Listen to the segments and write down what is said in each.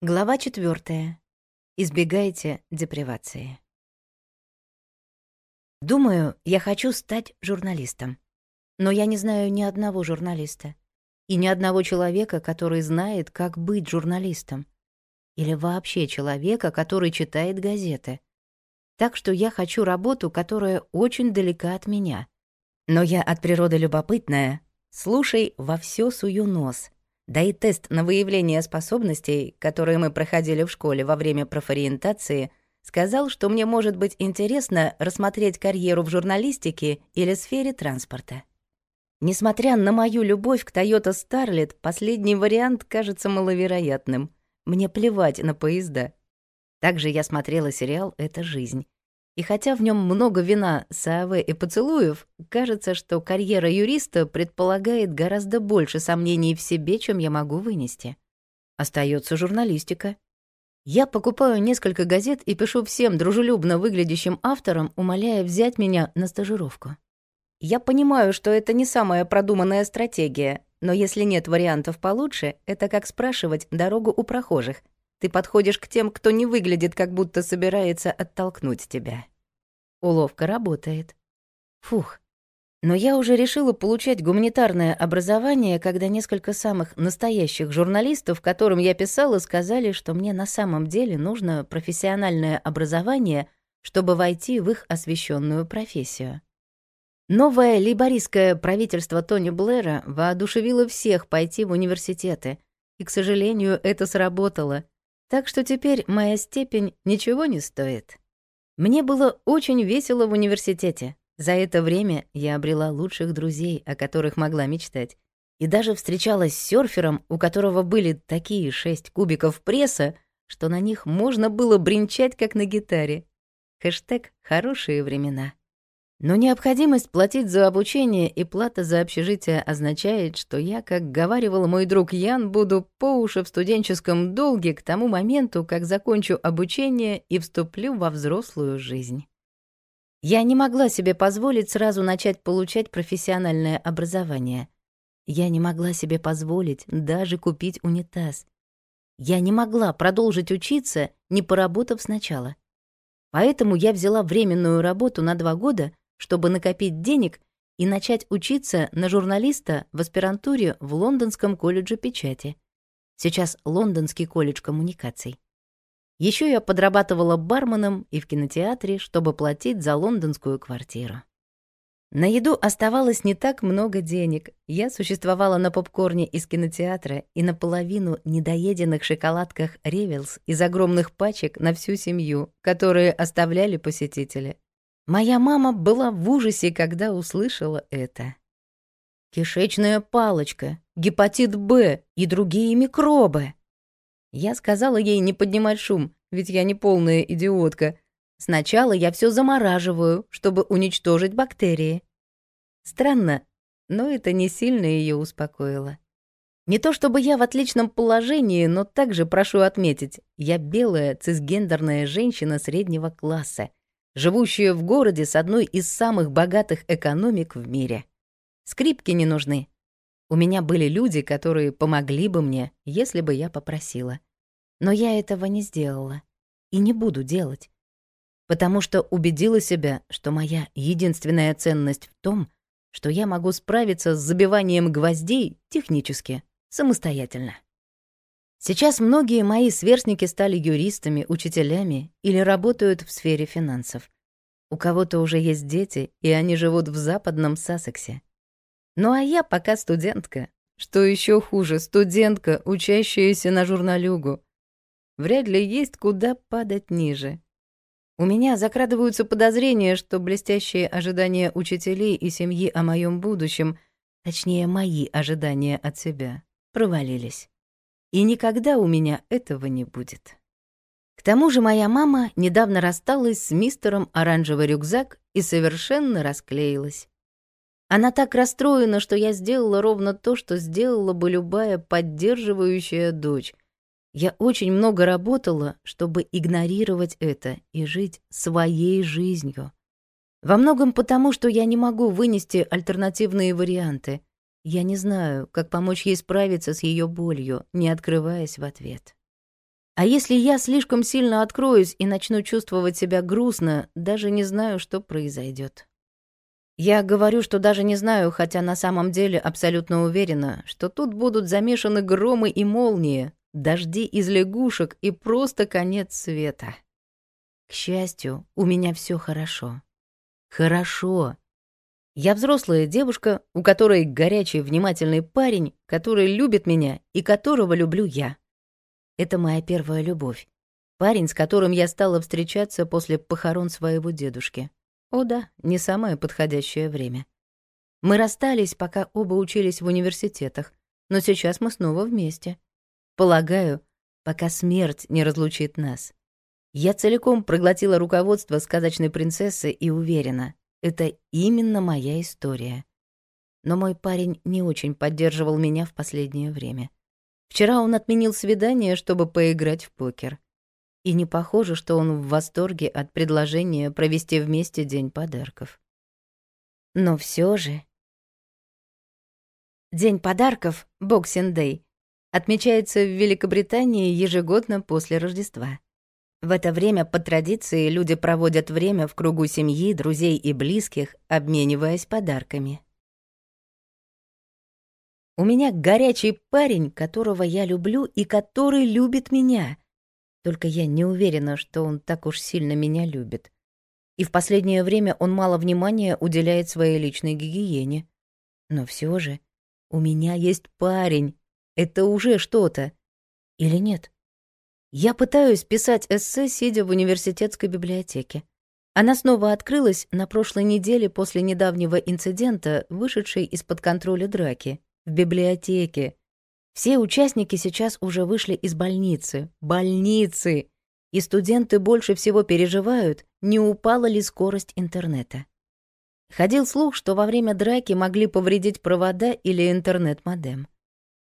Глава 4. Избегайте депривации. Думаю, я хочу стать журналистом. Но я не знаю ни одного журналиста. И ни одного человека, который знает, как быть журналистом. Или вообще человека, который читает газеты. Так что я хочу работу, которая очень далека от меня. Но я от природы любопытная. Слушай, во все сую нос — да и тест на выявление способностей, которые мы проходили в школе во время профориентации, сказал, что мне может быть интересно рассмотреть карьеру в журналистике или сфере транспорта. Несмотря на мою любовь к Toyota Starlet, последний вариант кажется маловероятным. Мне плевать на поезда. Также я смотрела сериал «Это жизнь», и хотя в нем много вина, сааве и поцелуев, кажется, что карьера юриста предполагает гораздо больше сомнений в себе, чем я могу вынести. Остается журналистика. Я покупаю несколько газет и пишу всем дружелюбно выглядящим авторам, умоляя взять меня на стажировку. Я понимаю, что это не самая продуманная стратегия, но если нет вариантов получше, это как спрашивать дорогу у прохожих, ты подходишь к тем, кто не выглядит, как будто собирается оттолкнуть тебя. Уловка работает. Фух. Но я уже решила получать гуманитарное образование, когда несколько самых настоящих журналистов, которым я писала, сказали, что мне на самом деле нужно профессиональное образование, чтобы войти в их освещенную профессию. Новое лейбористское правительство Тони Блэра воодушевило всех пойти в университеты, и, к сожалению, это сработало — так что теперь моя степень ничего не стоит. Мне было очень весело в университете. За это время я обрела лучших друзей, о которых могла мечтать, и даже встречалась с серфером, у которого были такие шесть кубиков пресса, что на них можно было бренчать, как на гитаре. Хэштег «Хорошие времена». Но необходимость платить за обучение и плата за общежитие означает, что я, как говаривал мой друг Ян, буду по уши в студенческом долге к тому моменту, как закончу обучение и вступлю во взрослую жизнь. Я не могла себе позволить сразу начать получать профессиональное образование. Я не могла себе позволить даже купить унитаз. Я не могла продолжить учиться, не поработав сначала. Поэтому я взяла временную работу на два года — чтобы накопить денег и начать учиться на журналиста в аспирантуре в Лондонском колледже печати. Сейчас Лондонский колледж коммуникаций. Еще я подрабатывала барменом и в кинотеатре, чтобы платить за лондонскую квартиру. На еду оставалось не так много денег. Я существовала на попкорне из кинотеатра и наполовину недоеденных шоколадках «Ревелс» из огромных пачек на всю семью, которые оставляли посетители. Моя мама была в ужасе, когда услышала это. Кишечная палочка, гепатит Б и другие микробы. Я сказала ей не поднимать шум, ведь я не полная идиотка. Сначала я все замораживаю, чтобы уничтожить бактерии. Странно, но это не сильно ее успокоило. Не то чтобы я в отличном положении, но также прошу отметить, я белая цисгендерная женщина среднего класса, живущую в городе с одной из самых богатых экономик в мире. Скрипки не нужны. У меня были люди, которые помогли бы мне, если бы я попросила. Но я этого не сделала и не буду делать, потому что убедила себя, что моя единственная ценность в том, что я могу справиться с забиванием гвоздей технически, самостоятельно. Сейчас многие мои сверстники стали юристами, учителями или работают в сфере финансов. У кого-то уже есть дети, и они живут в западном Сассексе. Ну а я пока студентка. Что еще хуже, студентка, учащаяся на журналюгу. Вряд ли есть куда падать ниже. У меня закрадываются подозрения, что блестящие ожидания учителей и семьи о моем будущем, точнее, мои ожидания от себя, провалились и никогда у меня этого не будет. К тому же моя мама недавно рассталась с мистером «Оранжевый рюкзак» и совершенно расклеилась. Она так расстроена, что я сделала ровно то, что сделала бы любая поддерживающая дочь. Я очень много работала, чтобы игнорировать это и жить своей жизнью. Во многом потому, что я не могу вынести альтернативные варианты. Я не знаю, как помочь ей справиться с ее болью, не открываясь в ответ. А если я слишком сильно откроюсь и начну чувствовать себя грустно, даже не знаю, что произойдет. Я говорю, что даже не знаю, хотя на самом деле абсолютно уверена, что тут будут замешаны громы и молнии, дожди из лягушек и просто конец света. К счастью, у меня все хорошо. Хорошо, я взрослая девушка, у которой горячий, внимательный парень, который любит меня и которого люблю я. Это моя первая любовь. Парень, с которым я стала встречаться после похорон своего дедушки. О да, не самое подходящее время. Мы расстались, пока оба учились в университетах, но сейчас мы снова вместе. Полагаю, пока смерть не разлучит нас. Я целиком проглотила руководство сказочной принцессы и уверена, это именно моя история. Но мой парень не очень поддерживал меня в последнее время. Вчера он отменил свидание, чтобы поиграть в покер. И не похоже, что он в восторге от предложения провести вместе день подарков. Но все же... День подарков, Boxing Day, отмечается в Великобритании ежегодно после Рождества. В это время по традиции люди проводят время в кругу семьи, друзей и близких, обмениваясь подарками. У меня горячий парень, которого я люблю и который любит меня. Только я не уверена, что он так уж сильно меня любит. И в последнее время он мало внимания уделяет своей личной гигиене. Но все же, у меня есть парень. Это уже что-то. Или нет? Я пытаюсь писать эссе, сидя в университетской библиотеке. Она снова открылась на прошлой неделе после недавнего инцидента, вышедшей из-под контроля драки, в библиотеке. Все участники сейчас уже вышли из больницы. Больницы! И студенты больше всего переживают, не упала ли скорость интернета. Ходил слух, что во время драки могли повредить провода или интернет-модем.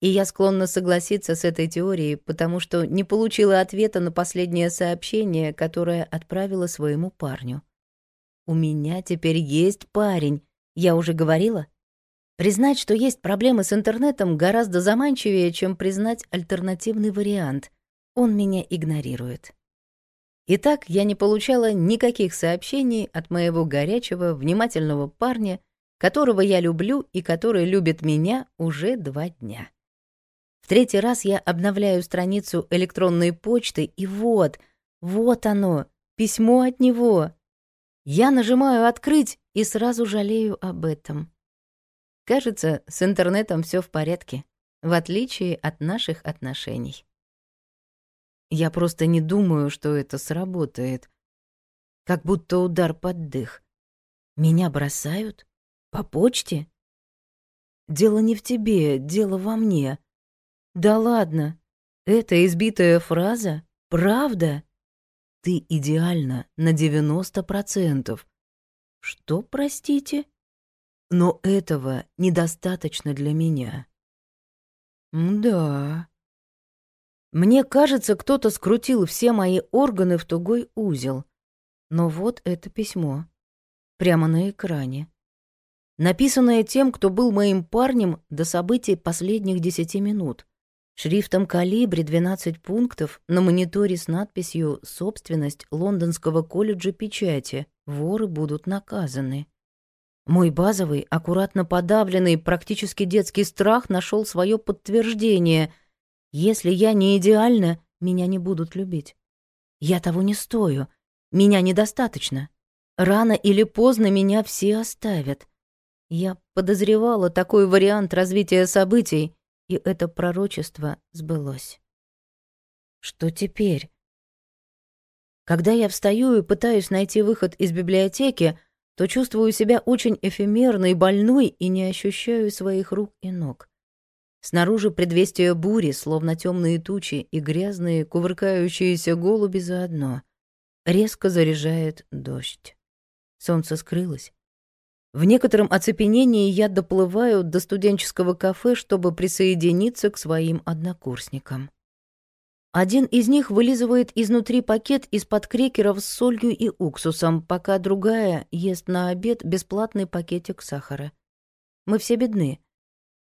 И я склонна согласиться с этой теорией, потому что не получила ответа на последнее сообщение, которое отправила своему парню. «У меня теперь есть парень, я уже говорила?» Признать, что есть проблемы с интернетом, гораздо заманчивее, чем признать альтернативный вариант. Он меня игнорирует. Итак, я не получала никаких сообщений от моего горячего, внимательного парня, которого я люблю и который любит меня уже два дня. В третий раз я обновляю страницу электронной почты, и вот, вот оно, письмо от него. Я нажимаю «Открыть» и сразу жалею об этом. Кажется, с интернетом все в порядке, в отличие от наших отношений. Я просто не думаю, что это сработает. Как будто удар под дых. Меня бросают? По почте? Дело не в тебе, дело во мне. Да ладно. Эта избитая фраза — правда? Ты идеально на 90%. Что, простите? Но этого недостаточно для меня. Да. Мне кажется, кто-то скрутил все мои органы в тугой узел. Но вот это письмо. Прямо на экране. Написанное тем, кто был моим парнем до событий последних десяти минут. Шрифтом калибре 12 пунктов на мониторе с надписью «Собственность Лондонского колледжа печати. Воры будут наказаны». Мой базовый, аккуратно подавленный, практически детский страх нашел свое подтверждение. Если я не идеальна, меня не будут любить. Я того не стою. Меня недостаточно. Рано или поздно меня все оставят. Я подозревала такой вариант развития событий, и это пророчество сбылось. Что теперь? Когда я встаю и пытаюсь найти выход из библиотеки, то чувствую себя очень эфемерной, больной и не ощущаю своих рук и ног. Снаружи предвестие бури, словно темные тучи и грязные, кувыркающиеся голуби заодно. Резко заряжает дождь. Солнце скрылось, в некотором оцепенении я доплываю до студенческого кафе, чтобы присоединиться к своим однокурсникам. Один из них вылизывает изнутри пакет из-под крекеров с солью и уксусом, пока другая ест на обед бесплатный пакетик сахара. Мы все бедны.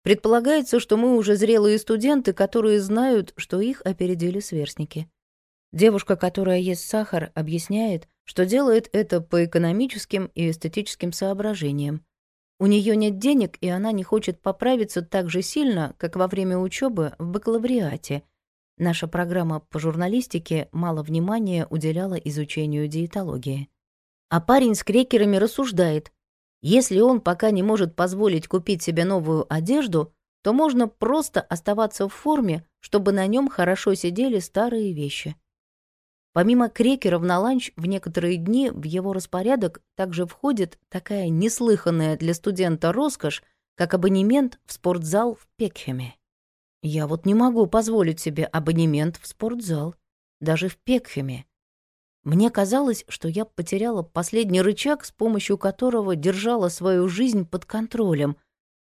Предполагается, что мы уже зрелые студенты, которые знают, что их опередили сверстники. Девушка, которая ест сахар, объясняет, что делает это по экономическим и эстетическим соображениям. У нее нет денег, и она не хочет поправиться так же сильно, как во время учебы в бакалавриате. Наша программа по журналистике мало внимания уделяла изучению диетологии. А парень с крекерами рассуждает. Если он пока не может позволить купить себе новую одежду, то можно просто оставаться в форме, чтобы на нем хорошо сидели старые вещи. Помимо крекеров на ланч, в некоторые дни в его распорядок также входит такая неслыханная для студента роскошь, как абонемент в спортзал в Пекхеме. Я вот не могу позволить себе абонемент в спортзал, даже в Пекхеме. Мне казалось, что я потеряла последний рычаг, с помощью которого держала свою жизнь под контролем,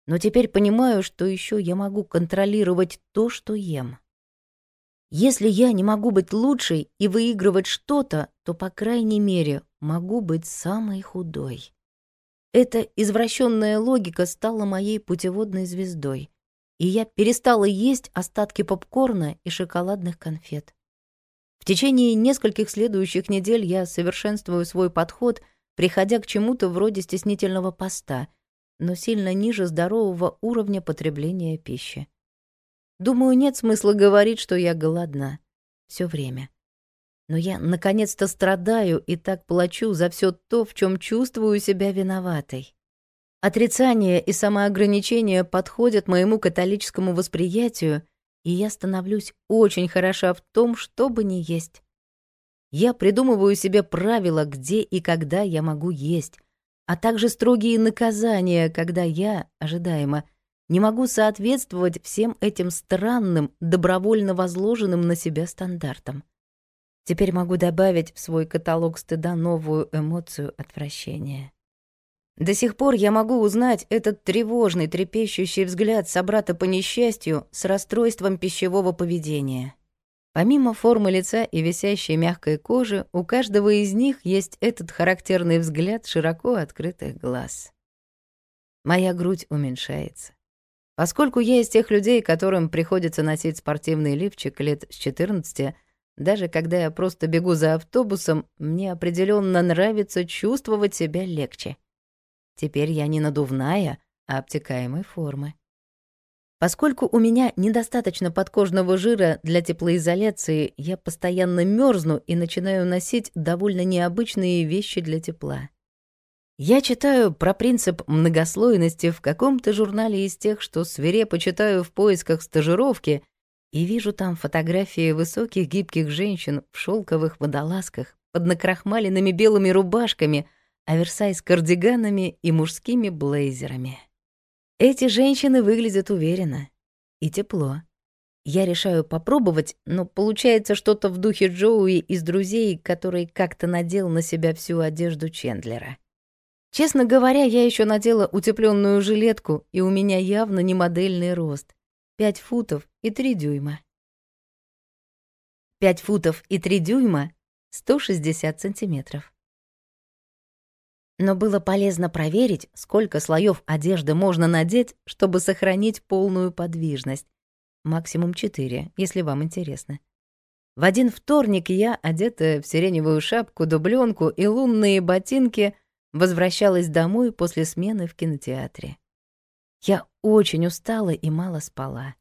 но теперь понимаю, что еще я могу контролировать то, что ем. Если я не могу быть лучшей и выигрывать что-то, то, по крайней мере, могу быть самой худой. Эта извращенная логика стала моей путеводной звездой, и я перестала есть остатки попкорна и шоколадных конфет. В течение нескольких следующих недель я совершенствую свой подход, приходя к чему-то вроде стеснительного поста, но сильно ниже здорового уровня потребления пищи. Думаю, нет смысла говорить, что я голодна. Все время. Но я наконец-то страдаю и так плачу за все то, в чем чувствую себя виноватой. Отрицание и самоограничение подходят моему католическому восприятию, и я становлюсь очень хороша в том, что бы не есть. Я придумываю себе правила, где и когда я могу есть, а также строгие наказания, когда я, ожидаемо, не могу соответствовать всем этим странным, добровольно возложенным на себя стандартам. Теперь могу добавить в свой каталог стыда новую эмоцию отвращения. До сих пор я могу узнать этот тревожный, трепещущий взгляд собрата по несчастью с расстройством пищевого поведения. Помимо формы лица и висящей мягкой кожи, у каждого из них есть этот характерный взгляд широко открытых глаз. Моя грудь уменьшается. Поскольку я из тех людей, которым приходится носить спортивный лифчик лет с 14, даже когда я просто бегу за автобусом, мне определенно нравится чувствовать себя легче. Теперь я не надувная, а обтекаемой формы. Поскольку у меня недостаточно подкожного жира для теплоизоляции, я постоянно мерзну и начинаю носить довольно необычные вещи для тепла. Я читаю про принцип многослойности в каком-то журнале из тех, что свирепо читаю в поисках стажировки, и вижу там фотографии высоких гибких женщин в шелковых водолазках, под накрахмаленными белыми рубашками, а оверсайз кардиганами и мужскими блейзерами. Эти женщины выглядят уверенно и тепло. Я решаю попробовать, но получается что-то в духе Джоуи из «Друзей», который как-то надел на себя всю одежду Чендлера — Честно говоря, я еще надела утепленную жилетку, и у меня явно не модельный рост. Пять футов и три дюйма. Пять футов и три дюйма — 160 сантиметров. Но было полезно проверить, сколько слоев одежды можно надеть, чтобы сохранить полную подвижность. Максимум четыре, если вам интересно. В один вторник я, одетая в сиреневую шапку, дубленку и лунные ботинки, возвращалась домой после смены в кинотеатре. Я очень устала и мало спала.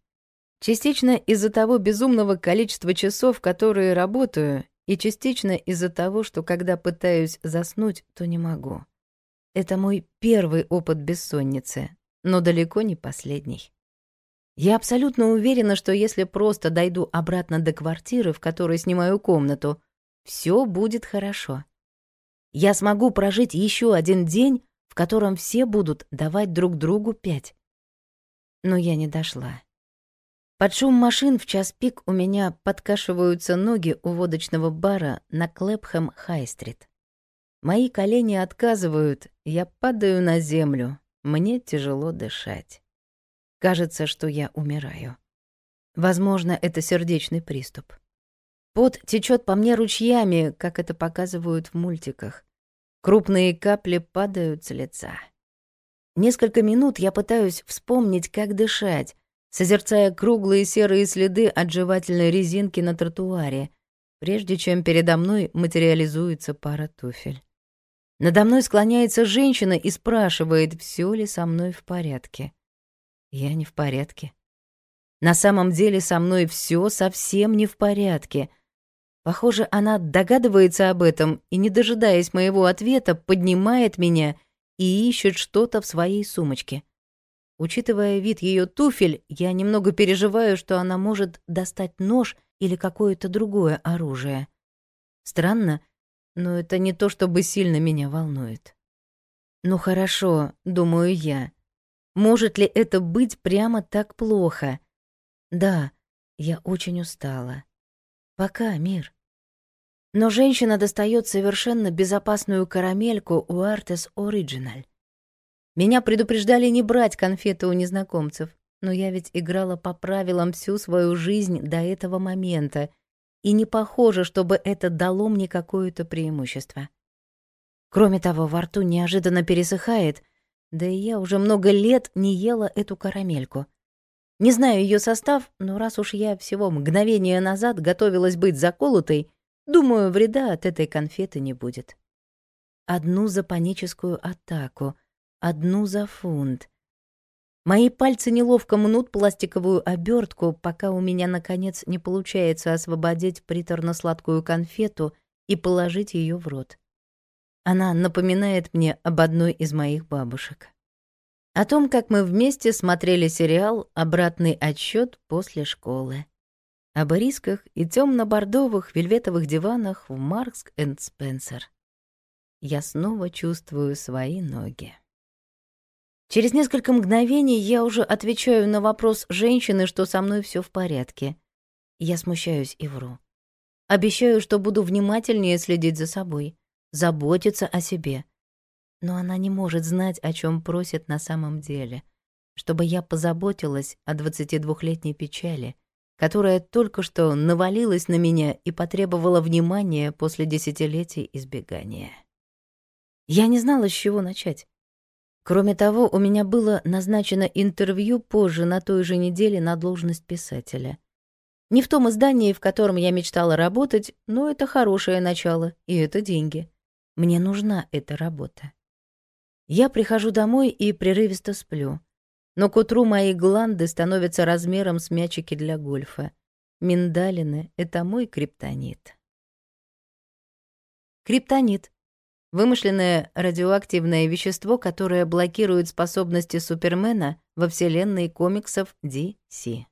Частично из-за того безумного количества часов, которые работаю, и частично из-за того, что когда пытаюсь заснуть, то не могу. Это мой первый опыт бессонницы, но далеко не последний. Я абсолютно уверена, что если просто дойду обратно до квартиры, в которой снимаю комнату, все будет хорошо. Я смогу прожить еще один день, в котором все будут давать друг другу пять. Но я не дошла. Под шум машин в час пик у меня подкашиваются ноги у водочного бара на Клэпхэм-Хай-стрит. Мои колени отказывают, я падаю на землю, мне тяжело дышать. Кажется, что я умираю. Возможно, это сердечный приступ. Пот течет по мне ручьями, как это показывают в мультиках. Крупные капли падают с лица. Несколько минут я пытаюсь вспомнить, как дышать, созерцая круглые серые следы от жевательной резинки на тротуаре, прежде чем передо мной материализуется пара туфель. Надо мной склоняется женщина и спрашивает, все ли со мной в порядке. Я не в порядке. На самом деле со мной все совсем не в порядке — Похоже, она догадывается об этом и, не дожидаясь моего ответа, поднимает меня и ищет что-то в своей сумочке. Учитывая вид ее туфель, я немного переживаю, что она может достать нож или какое-то другое оружие. Странно, но это не то, чтобы сильно меня волнует. Ну хорошо, думаю я. Может ли это быть прямо так плохо? Да, я очень устала. Пока, мир. Но женщина достает совершенно безопасную карамельку у Artes Original. Меня предупреждали не брать конфеты у незнакомцев, но я ведь играла по правилам всю свою жизнь до этого момента, и не похоже, чтобы это дало мне какое-то преимущество. Кроме того, во рту неожиданно пересыхает, да и я уже много лет не ела эту карамельку. Не знаю ее состав, но раз уж я всего мгновение назад готовилась быть заколотой, думаю, вреда от этой конфеты не будет. Одну за паническую атаку, одну за фунт. Мои пальцы неловко мнут пластиковую обертку, пока у меня, наконец, не получается освободить приторно-сладкую конфету и положить ее в рот. Она напоминает мне об одной из моих бабушек о том, как мы вместе смотрели сериал «Обратный отсчет после школы», о барисках и темно бордовых вельветовых диванах в Маркс энд Спенсер. Я снова чувствую свои ноги. Через несколько мгновений я уже отвечаю на вопрос женщины, что со мной все в порядке. Я смущаюсь и вру. Обещаю, что буду внимательнее следить за собой, заботиться о себе — но она не может знать, о чем просит на самом деле, чтобы я позаботилась о 22-летней печали, которая только что навалилась на меня и потребовала внимания после десятилетий избегания. Я не знала, с чего начать. Кроме того, у меня было назначено интервью позже на той же неделе на должность писателя. Не в том издании, в котором я мечтала работать, но это хорошее начало, и это деньги. Мне нужна эта работа. Я прихожу домой и прерывисто сплю. Но к утру мои гланды становятся размером с мячики для гольфа. Миндалины — это мой криптонит. Криптонит — вымышленное радиоактивное вещество, которое блокирует способности Супермена во вселенной комиксов DC.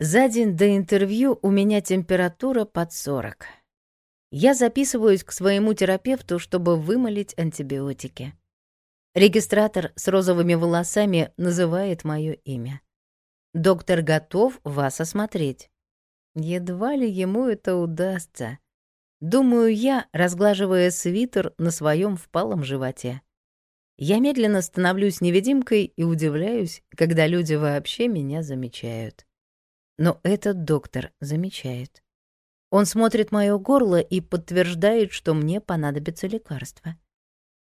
За день до интервью у меня температура под 40 я записываюсь к своему терапевту, чтобы вымолить антибиотики. Регистратор с розовыми волосами называет мое имя. Доктор готов вас осмотреть. Едва ли ему это удастся. Думаю я, разглаживая свитер на своем впалом животе. Я медленно становлюсь невидимкой и удивляюсь, когда люди вообще меня замечают. Но этот доктор замечает. Он смотрит моё горло и подтверждает, что мне понадобится лекарство.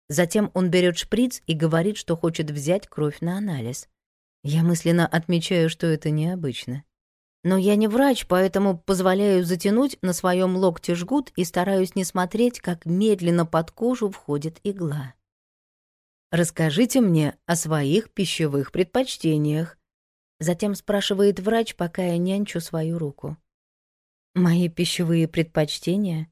Затем он берёт шприц и говорит, что хочет взять кровь на анализ. Я мысленно отмечаю, что это необычно. Но я не врач, поэтому позволяю затянуть на своём локте жгут и стараюсь не смотреть, как медленно под кожу входит игла. «Расскажите мне о своих пищевых предпочтениях», — затем спрашивает врач, пока я нянчу свою руку. Мои пищевые предпочтения?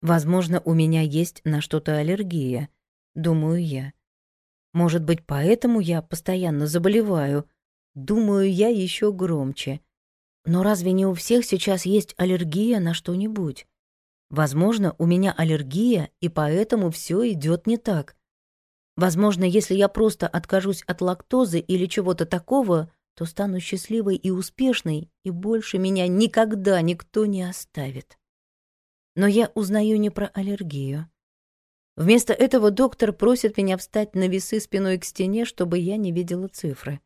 Возможно, у меня есть на что-то аллергия, думаю я. Может быть, поэтому я постоянно заболеваю, думаю я еще громче. Но разве не у всех сейчас есть аллергия на что-нибудь? Возможно, у меня аллергия, и поэтому все идет не так. Возможно, если я просто откажусь от лактозы или чего-то такого, то стану счастливой и успешной, и больше меня никогда никто не оставит. Но я узнаю не про аллергию. Вместо этого доктор просит меня встать на весы спиной к стене, чтобы я не видела цифры.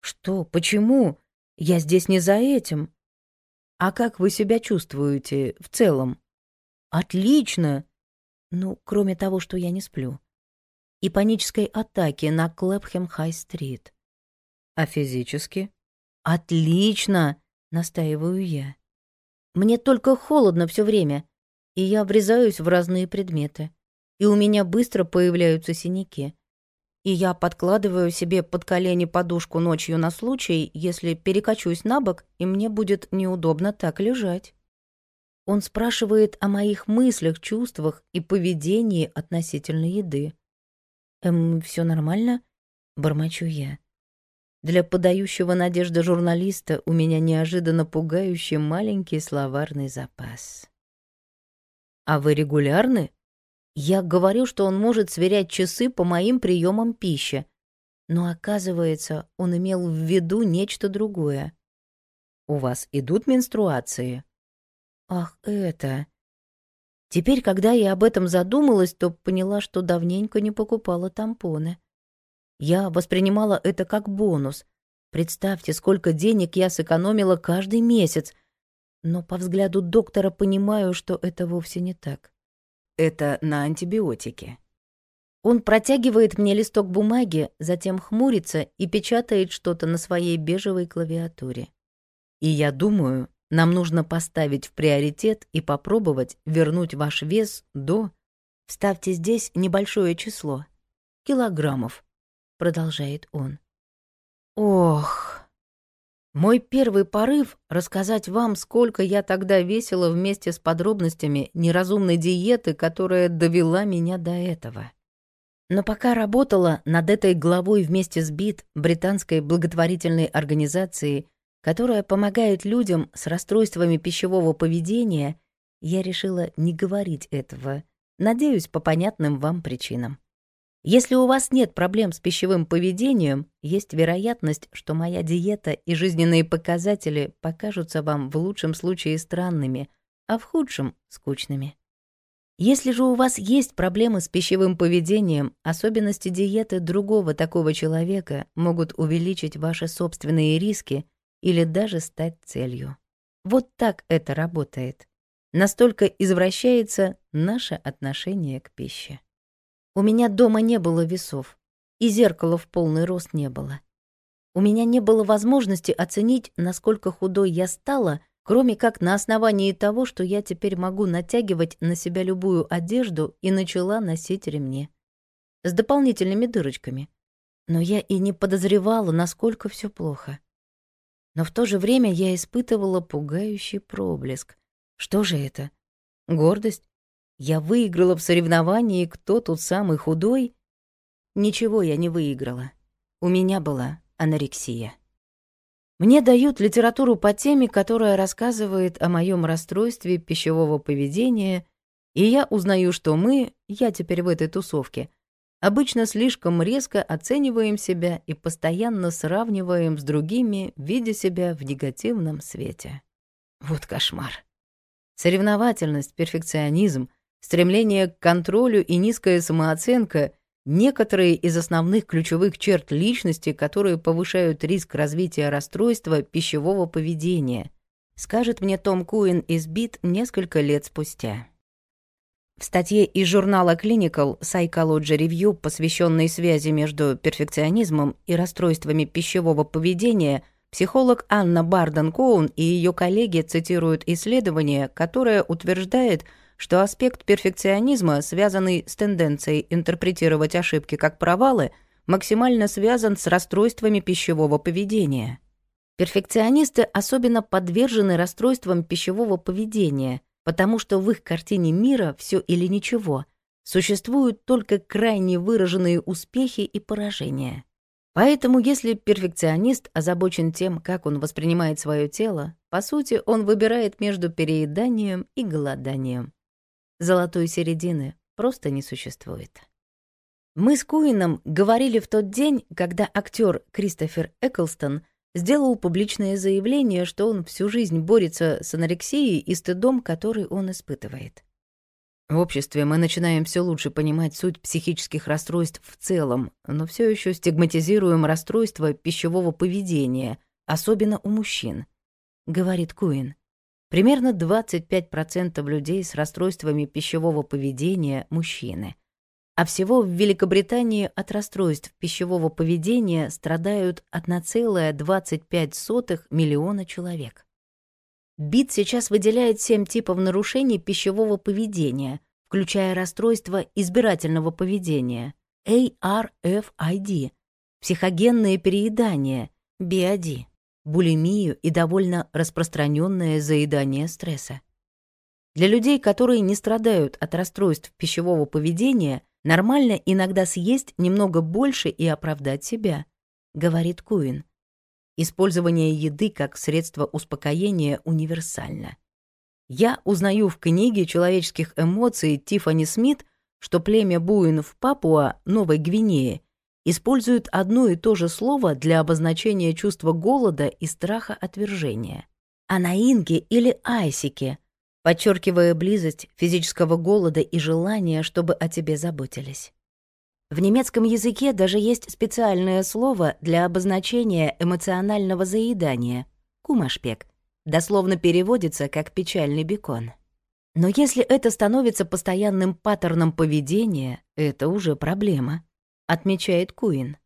Что? Почему? Я здесь не за этим. А как вы себя чувствуете в целом? Отлично. Ну, кроме того, что я не сплю. И панической атаки на Клэпхэм-Хай-стрит. А физически? Отлично, настаиваю я. Мне только холодно все время, и я врезаюсь в разные предметы. И у меня быстро появляются синяки. И я подкладываю себе под колени подушку ночью на случай, если перекачусь на бок, и мне будет неудобно так лежать. Он спрашивает о моих мыслях, чувствах и поведении относительно еды. «Эм, все нормально?» — бормочу я. Для подающего надежды журналиста у меня неожиданно пугающий маленький словарный запас. «А вы регулярны?» Я говорю, что он может сверять часы по моим приемам пищи, но, оказывается, он имел в виду нечто другое. «У вас идут менструации?» «Ах, это...» Теперь, когда я об этом задумалась, то поняла, что давненько не покупала тампоны. Я воспринимала это как бонус. Представьте, сколько денег я сэкономила каждый месяц. Но по взгляду доктора понимаю, что это вовсе не так. Это на антибиотики. Он протягивает мне листок бумаги, затем хмурится и печатает что-то на своей бежевой клавиатуре. И я думаю, нам нужно поставить в приоритет и попробовать вернуть ваш вес до... Вставьте здесь небольшое число. Килограммов продолжает он. Ох. Мой первый порыв — рассказать вам, сколько я тогда весила вместе с подробностями неразумной диеты, которая довела меня до этого. Но пока работала над этой главой вместе с БИТ, британской благотворительной организации, которая помогает людям с расстройствами пищевого поведения, я решила не говорить этого, надеюсь, по понятным вам причинам. Если у вас нет проблем с пищевым поведением, есть вероятность, что моя диета и жизненные показатели покажутся вам в лучшем случае странными, а в худшем — скучными. Если же у вас есть проблемы с пищевым поведением, особенности диеты другого такого человека могут увеличить ваши собственные риски или даже стать целью. Вот так это работает. Настолько извращается наше отношение к пище. У меня дома не было весов, и зеркала в полный рост не было. У меня не было возможности оценить, насколько худой я стала, кроме как на основании того, что я теперь могу натягивать на себя любую одежду и начала носить ремни. С дополнительными дырочками. Но я и не подозревала, насколько все плохо. Но в то же время я испытывала пугающий проблеск. Что же это? Гордость? Я выиграла в соревновании «Кто тут самый худой?» Ничего я не выиграла. У меня была анорексия. Мне дают литературу по теме, которая рассказывает о моем расстройстве пищевого поведения, и я узнаю, что мы, я теперь в этой тусовке, обычно слишком резко оцениваем себя и постоянно сравниваем с другими, видя себя в негативном свете. Вот кошмар. Соревновательность, перфекционизм — стремление к контролю и низкая самооценка – некоторые из основных ключевых черт личности, которые повышают риск развития расстройства пищевого поведения, скажет мне Том Куин из БИТ несколько лет спустя. В статье из журнала Clinical Psychology Review, посвященной связи между перфекционизмом и расстройствами пищевого поведения, психолог Анна Барден Коун и ее коллеги цитируют исследование, которое утверждает, что аспект перфекционизма, связанный с тенденцией интерпретировать ошибки как провалы, максимально связан с расстройствами пищевого поведения. Перфекционисты особенно подвержены расстройствам пищевого поведения, потому что в их картине мира все или ничего существуют только крайне выраженные успехи и поражения. Поэтому, если перфекционист озабочен тем, как он воспринимает свое тело, по сути, он выбирает между перееданием и голоданием. Золотой середины просто не существует. Мы с Куином говорили в тот день, когда актер Кристофер Эклстон сделал публичное заявление, что он всю жизнь борется с анорексией и стыдом, который он испытывает. В обществе мы начинаем все лучше понимать суть психических расстройств в целом, но все еще стигматизируем расстройство пищевого поведения, особенно у мужчин, говорит Куин. Примерно 25% людей с расстройствами пищевого поведения – мужчины. А всего в Великобритании от расстройств пищевого поведения страдают 1,25 миллиона человек. БИД сейчас выделяет 7 типов нарушений пищевого поведения, включая расстройство избирательного поведения – ARFID, психогенное переедание – BID, булимию и довольно распространенное заедание стресса. Для людей, которые не страдают от расстройств пищевого поведения, нормально иногда съесть немного больше и оправдать себя, говорит Куин. Использование еды как средство успокоения универсально. Я узнаю в книге человеческих эмоций Тифани Смит, что племя буинов Папуа, Новой Гвинее используют одно и то же слово для обозначения чувства голода и страха отвержения. а на инге или айсике подчеркивая близость физического голода и желания, чтобы о тебе заботились. В немецком языке даже есть специальное слово для обозначения эмоционального заедания — кумашпек, дословно переводится как «печальный бекон». Но если это становится постоянным паттерном поведения, это уже проблема отмечает Куин.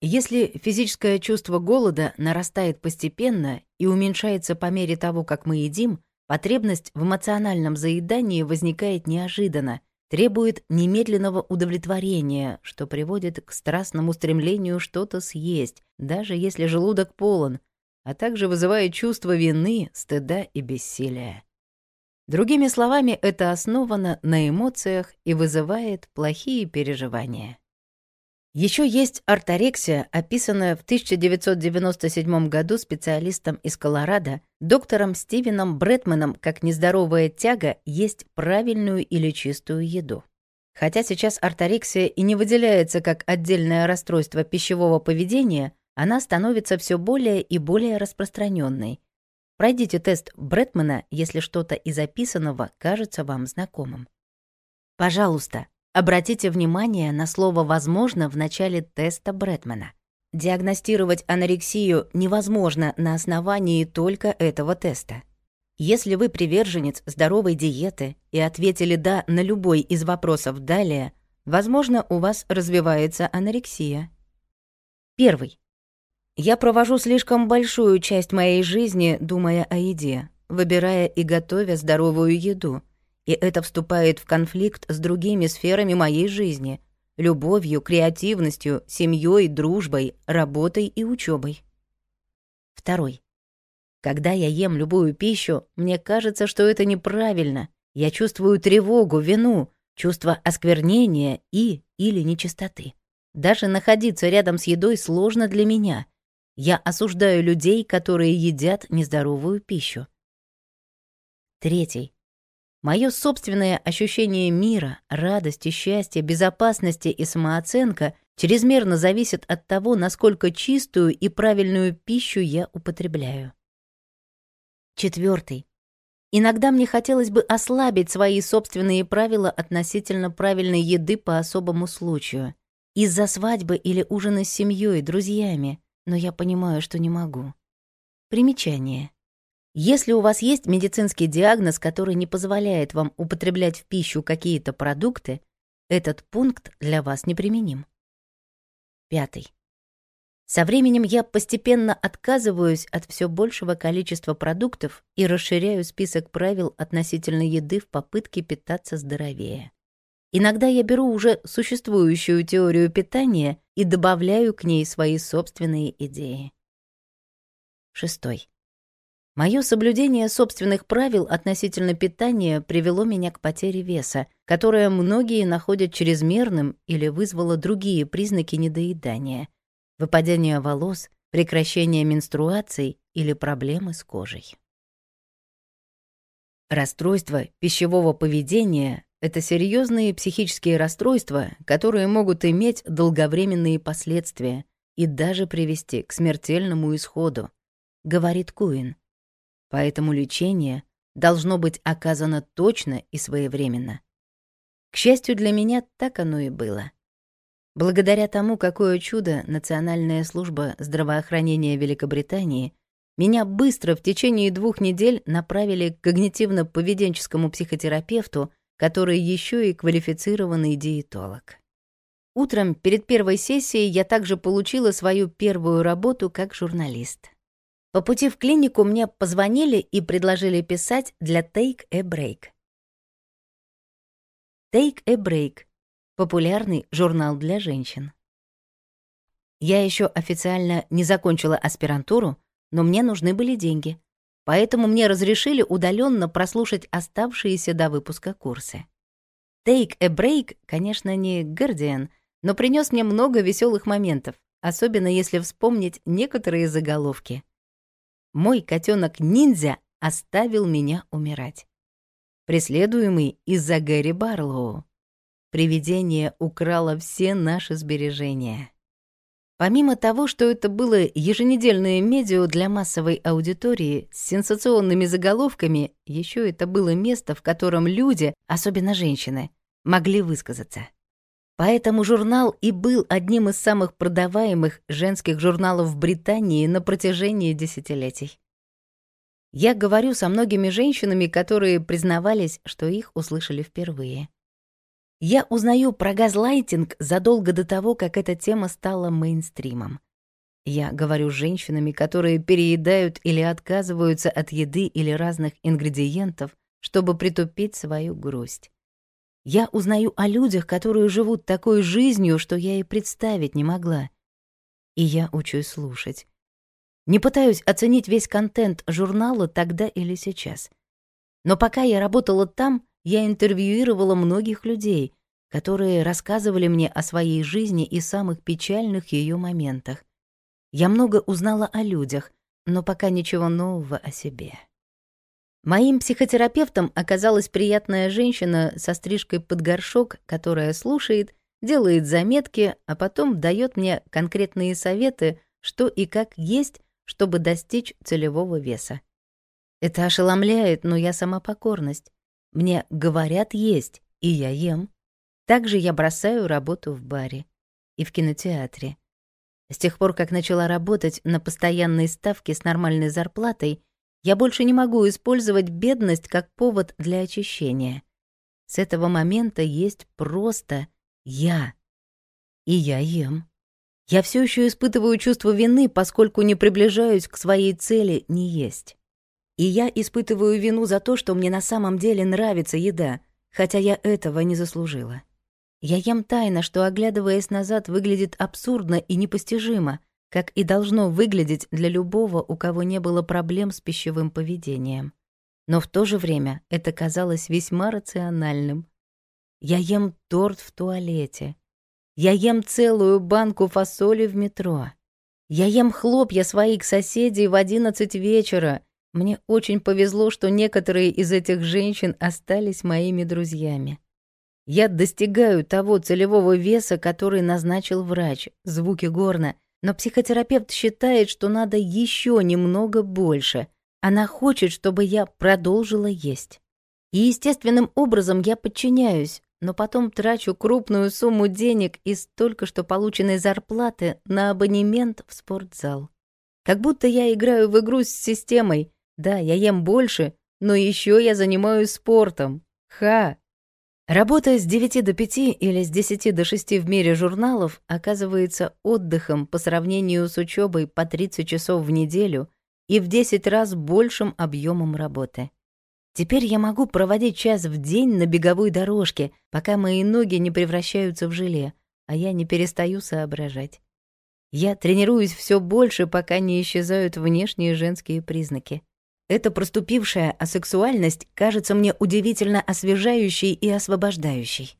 Если физическое чувство голода нарастает постепенно и уменьшается по мере того, как мы едим, потребность в эмоциональном заедании возникает неожиданно, требует немедленного удовлетворения, что приводит к страстному стремлению что-то съесть, даже если желудок полон, а также вызывает чувство вины, стыда и бессилия. Другими словами, это основано на эмоциях и вызывает плохие переживания. Еще есть орторексия, описанная в 1997 году специалистом из Колорадо, доктором Стивеном Бретманом, как нездоровая тяга есть правильную или чистую еду. Хотя сейчас орторексия и не выделяется как отдельное расстройство пищевого поведения, она становится все более и более распространенной. Пройдите тест Бретмана, если что-то из описанного кажется вам знакомым. Пожалуйста, Обратите внимание на слово «возможно» в начале теста Бретмана. Диагностировать анорексию невозможно на основании только этого теста. Если вы приверженец здоровой диеты и ответили «да» на любой из вопросов далее, возможно, у вас развивается анорексия. Первый. Я провожу слишком большую часть моей жизни, думая о еде, выбирая и готовя здоровую еду, и это вступает в конфликт с другими сферами моей жизни — любовью, креативностью, семьей, дружбой, работой и учебой. Второй. Когда я ем любую пищу, мне кажется, что это неправильно. Я чувствую тревогу, вину, чувство осквернения и или нечистоты. Даже находиться рядом с едой сложно для меня. Я осуждаю людей, которые едят нездоровую пищу. Третий. Мое собственное ощущение мира, радости, счастья, безопасности и самооценка чрезмерно зависит от того, насколько чистую и правильную пищу я употребляю. Четвертый. Иногда мне хотелось бы ослабить свои собственные правила относительно правильной еды по особому случаю. Из-за свадьбы или ужина с семьей, друзьями, но я понимаю, что не могу. Примечание. Если у вас есть медицинский диагноз, который не позволяет вам употреблять в пищу какие-то продукты, этот пункт для вас неприменим. Пятый. Со временем я постепенно отказываюсь от все большего количества продуктов и расширяю список правил относительно еды в попытке питаться здоровее. Иногда я беру уже существующую теорию питания и добавляю к ней свои собственные идеи. Шестой. Мое соблюдение собственных правил относительно питания привело меня к потере веса, которое многие находят чрезмерным или вызвало другие признаки недоедания – выпадение волос, прекращение менструаций или проблемы с кожей. Расстройство пищевого поведения – это серьезные психические расстройства, которые могут иметь долговременные последствия и даже привести к смертельному исходу, говорит Куин – Поэтому лечение должно быть оказано точно и своевременно. К счастью для меня, так оно и было. Благодаря тому, какое чудо Национальная служба здравоохранения Великобритании меня быстро в течение двух недель направили к когнитивно-поведенческому психотерапевту, который еще и квалифицированный диетолог. Утром перед первой сессией я также получила свою первую работу как журналист. По пути в клинику мне позвонили и предложили писать для Take a Break. Take a Break — популярный журнал для женщин. Я еще официально не закончила аспирантуру, но мне нужны были деньги, поэтому мне разрешили удаленно прослушать оставшиеся до выпуска курсы. Take a Break, конечно, не Guardian, но принес мне много веселых моментов, особенно если вспомнить некоторые заголовки — мой котенок-ниндзя оставил меня умирать. Преследуемый из-за Гэри Барлоу. Привидение украло все наши сбережения. Помимо того, что это было еженедельное медиа для массовой аудитории с сенсационными заголовками, еще это было место, в котором люди, особенно женщины, могли высказаться. Поэтому журнал и был одним из самых продаваемых женских журналов в Британии на протяжении десятилетий. Я говорю со многими женщинами, которые признавались, что их услышали впервые. Я узнаю про газлайтинг задолго до того, как эта тема стала мейнстримом. Я говорю с женщинами, которые переедают или отказываются от еды или разных ингредиентов, чтобы притупить свою грусть. Я узнаю о людях, которые живут такой жизнью, что я и представить не могла. И я учусь слушать. Не пытаюсь оценить весь контент журнала тогда или сейчас. Но пока я работала там, я интервьюировала многих людей, которые рассказывали мне о своей жизни и самых печальных ее моментах. Я много узнала о людях, но пока ничего нового о себе. Моим психотерапевтом оказалась приятная женщина со стрижкой под горшок, которая слушает, делает заметки, а потом дает мне конкретные советы, что и как есть, чтобы достичь целевого веса. Это ошеломляет, но я сама покорность. Мне говорят есть, и я ем. Также я бросаю работу в баре и в кинотеатре. С тех пор, как начала работать на постоянной ставке с нормальной зарплатой, я больше не могу использовать бедность как повод для очищения. С этого момента есть просто я. И я ем. Я все еще испытываю чувство вины, поскольку не приближаюсь к своей цели не есть. И я испытываю вину за то, что мне на самом деле нравится еда, хотя я этого не заслужила. Я ем тайно, что, оглядываясь назад, выглядит абсурдно и непостижимо, как и должно выглядеть для любого, у кого не было проблем с пищевым поведением. Но в то же время это казалось весьма рациональным. Я ем торт в туалете. Я ем целую банку фасоли в метро. Я ем хлопья своих соседей в одиннадцать вечера. Мне очень повезло, что некоторые из этих женщин остались моими друзьями. Я достигаю того целевого веса, который назначил врач. Звуки горна — но психотерапевт считает, что надо еще немного больше. Она хочет, чтобы я продолжила есть. И естественным образом я подчиняюсь, но потом трачу крупную сумму денег из только что полученной зарплаты на абонемент в спортзал. Как будто я играю в игру с системой. Да, я ем больше, но еще я занимаюсь спортом. Ха! Работа с 9 до 5 или с 10 до 6 в мире журналов оказывается отдыхом по сравнению с учебой по 30 часов в неделю и в 10 раз большим объемом работы. Теперь я могу проводить час в день на беговой дорожке, пока мои ноги не превращаются в желе, а я не перестаю соображать. Я тренируюсь все больше, пока не исчезают внешние женские признаки. Эта проступившая асексуальность кажется мне удивительно освежающей и освобождающей.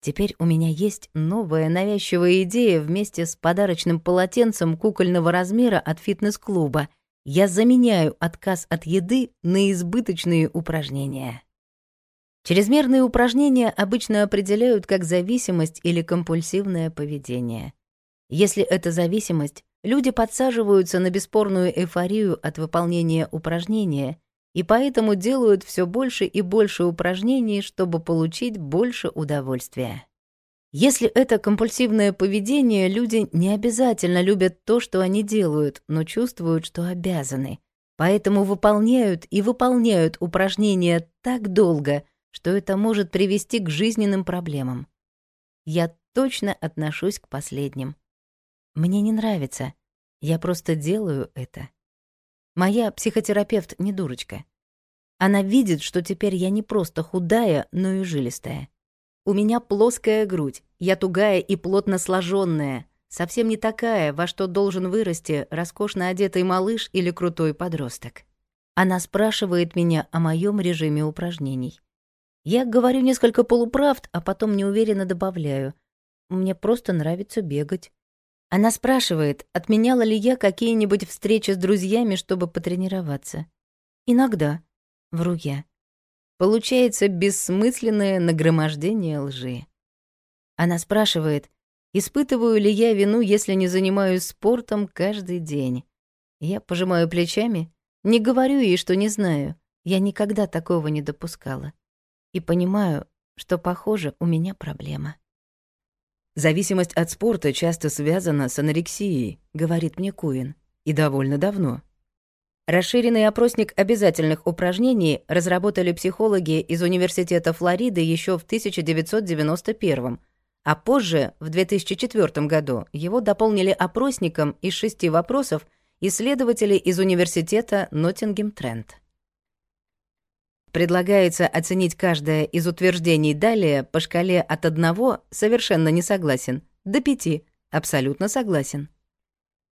Теперь у меня есть новая навязчивая идея вместе с подарочным полотенцем кукольного размера от фитнес-клуба. Я заменяю отказ от еды на избыточные упражнения. Чрезмерные упражнения обычно определяют как зависимость или компульсивное поведение. Если это зависимость, Люди подсаживаются на бесспорную эйфорию от выполнения упражнения и поэтому делают все больше и больше упражнений, чтобы получить больше удовольствия. Если это компульсивное поведение, люди не обязательно любят то, что они делают, но чувствуют, что обязаны. Поэтому выполняют и выполняют упражнения так долго, что это может привести к жизненным проблемам. Я точно отношусь к последним. Мне не нравится. Я просто делаю это. Моя психотерапевт не дурочка. Она видит, что теперь я не просто худая, но и жилистая. У меня плоская грудь, я тугая и плотно сложенная, совсем не такая, во что должен вырасти роскошно одетый малыш или крутой подросток. Она спрашивает меня о моем режиме упражнений. Я говорю несколько полуправд, а потом неуверенно добавляю. Мне просто нравится бегать. Она спрашивает, отменяла ли я какие-нибудь встречи с друзьями, чтобы потренироваться. «Иногда», — вру я. Получается бессмысленное нагромождение лжи. Она спрашивает, испытываю ли я вину, если не занимаюсь спортом каждый день. Я пожимаю плечами, не говорю ей, что не знаю. Я никогда такого не допускала. И понимаю, что, похоже, у меня проблема. «Зависимость от спорта часто связана с анорексией», — говорит мне Куин, — «и довольно давно». Расширенный опросник обязательных упражнений разработали психологи из Университета Флориды еще в 1991, а позже, в 2004 году, его дополнили опросником из шести вопросов исследователи из Университета Ноттингем-Трент. Предлагается оценить каждое из утверждений далее по шкале от 1 «совершенно не согласен» до 5 «абсолютно согласен».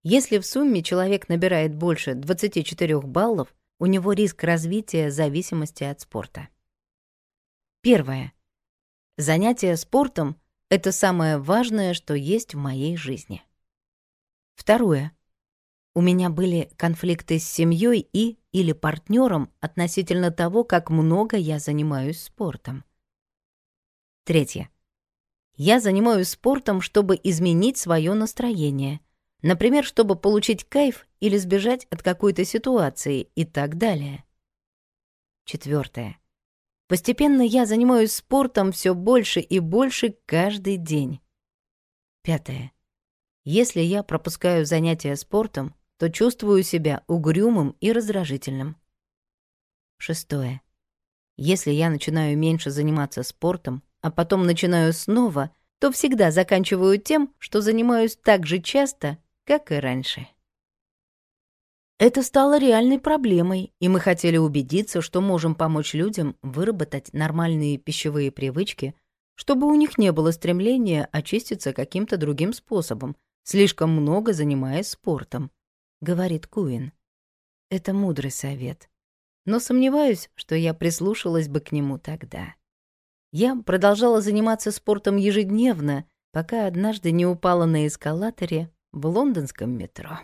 Если в сумме человек набирает больше 24 баллов, у него риск развития зависимости от спорта. Первое. Занятие спортом — это самое важное, что есть в моей жизни. Второе. У меня были конфликты с семьей и или партнером относительно того, как много я занимаюсь спортом. Третье. Я занимаюсь спортом, чтобы изменить свое настроение. Например, чтобы получить кайф или сбежать от какой-то ситуации и так далее. Четвертое. Постепенно я занимаюсь спортом все больше и больше каждый день. Пятое. Если я пропускаю занятия спортом, то чувствую себя угрюмым и раздражительным. Шестое. Если я начинаю меньше заниматься спортом, а потом начинаю снова, то всегда заканчиваю тем, что занимаюсь так же часто, как и раньше. Это стало реальной проблемой, и мы хотели убедиться, что можем помочь людям выработать нормальные пищевые привычки, чтобы у них не было стремления очиститься каким-то другим способом, слишком много занимаясь спортом. — говорит Куин. «Это мудрый совет. Но сомневаюсь, что я прислушалась бы к нему тогда. Я продолжала заниматься спортом ежедневно, пока однажды не упала на эскалаторе в лондонском метро».